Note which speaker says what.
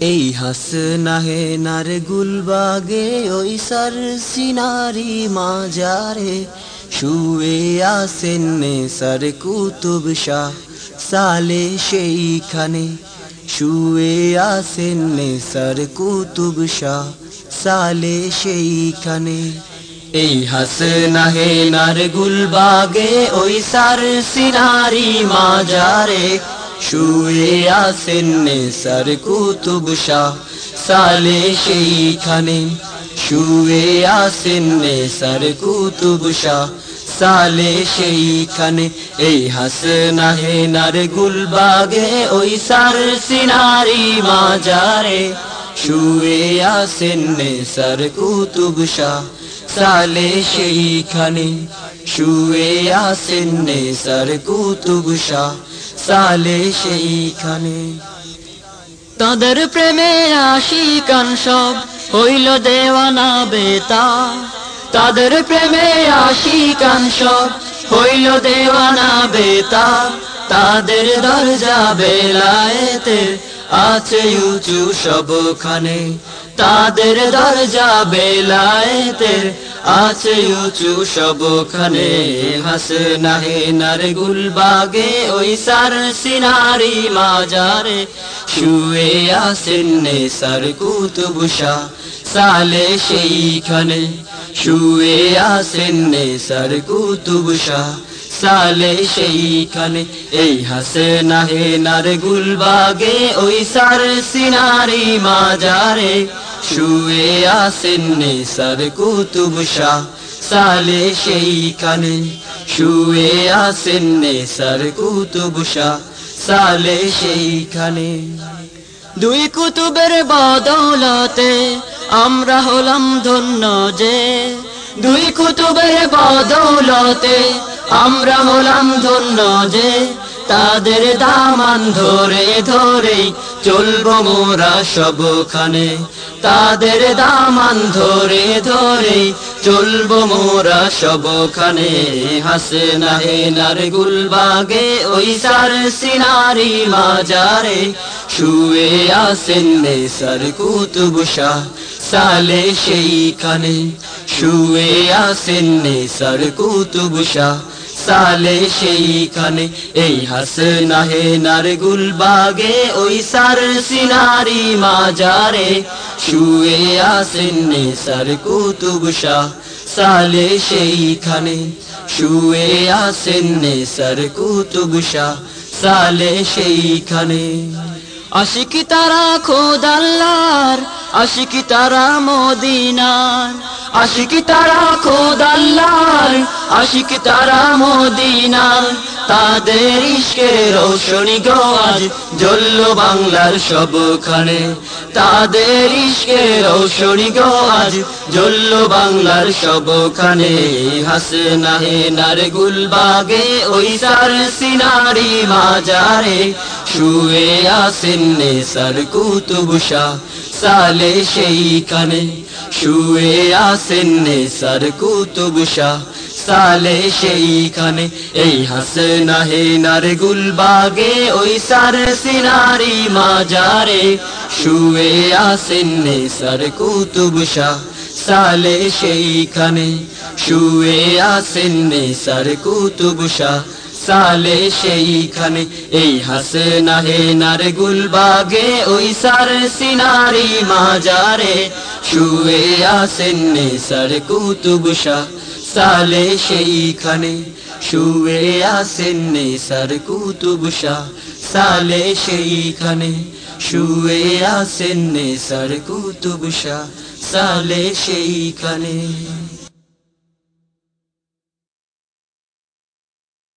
Speaker 1: এই হাস নাহে নার গুলবাগে, ওই সার সিনারি মাজারে। শুয়ে আসেন সার কুতুব শাহ সালে সেইখানে। শুয়ে আসেন সার কুতুব শাহ সালে সেইখানে। এই হাস নাহে নার গুলবাগে, ওই সার সিনারি মাজারে। শুয়ে আসেন নে সার কুতুব শাহ। সালে সেইখানে শুয়ে আসেন সার কুতুব শাহ। সালে সেইখানে এই হাসনা হে নার গুলবাগে, ওই সার সিনারি মাজারে। শুয়ে আসেন নে সার কুতুব শাহ। সালে সেইখানে শুয়ে আসেন নে সার কুতুব শাহ। সালে সেইখানে।
Speaker 2: তাদের প্রেমে আশিকান সব, হইল দেওয়ানা বেতা। তাদের প্রেমে আশিকান সব, হইল দেওয়ানা বেতা। তাদের দরজা বেলায়েতের আছে উঁচু সবখানে। তাদের দরজা বেলায়েতের আছে উঁচু সবখানে। হাসে নাহে নারে গুলবাগে ওই সার সিনারি মাজারে। শুয়ে আসেন নে সার কুতুবুষা সালে সেইখানে। শুয়ে আসেন নে সার কুতুবুষা সালে সেইখানে। এই হাসে নাহে নার গুলবাগে ওই সার সিনারি মাজারে। শুয়ে আসেন নে সার কুতুব শাহ। সালে সেইখানে শুয়ে আসেন নে সার কুতুব শাহ। সালে সেইখানে দুই কুতুবের বদৌলতে আমরা হলাম ধন্য যে। দুই কুতুবের বদৌলতে আমরা হলাম ধন্য যে। তাদের দামান ধরে ধরে চলবো মোরা সবখানে। তাদের দামান ধরে ধরে চলবো মোরা সবখানে। হাসে নাহে নার গুলবাগে ওই সার সিনারি মাজারে। শুয়ে আসেন নে সার কুতুব শাহ সালে সেইখানে। শুয়ে আসেন নে সার কুতুব শাহ সালে সেই সেইখানে এই হাস নাহে নার গুলবাগে, ওই সার সিনারি মাজারে। শুয়ে আসেন সার কুতুব শাহ, সালে সেইখানে। শুয়ে আসেন সার কুতুব শাহ, সালে সেইখানে। আশিকি তারা খোদাল্লার আশিকি তারা মদিনার, আশিকি তারা খোদাল্লার, আশিকি তারা মদিনার। তাদের ইশকে রোশনি গো, আজ জ্বলল বাংলার সবখানে। তাদের ইশকে রোশনি গো, আজ জ্বলল বাংলার সবখানে। হাসে নাহে নার গুলবাগে, ওই সার সিনারি মাজারে। শুয়ে আসেন নে সার কুতুব শাহ। সালে সেইখানে শুয়ে আসেন নে সার কুতুব শাহ। সালে সেইখানে এই হাসে নাহে নার গুলবাগে ওই সার সিনারি মাজারে। শুয়ে আসেন নে সার কুতুব শাহ। সালে সেইখানে শুয়ে আসেন নে সার কুতুব শাহ। সালে সেইখানে এই হাসে নাহে নার গুলবাগে ওই সার সিনারি মাজারে। শুয়ে আসেন নে সার কুতুব শাহ সালে সেইখানে। শুয়ে আসেন নে সার কুতুব শাহ সালে সেইখানে। শুয়ে আসেন নে সার কুতুব শাহ সালে সেইখানে।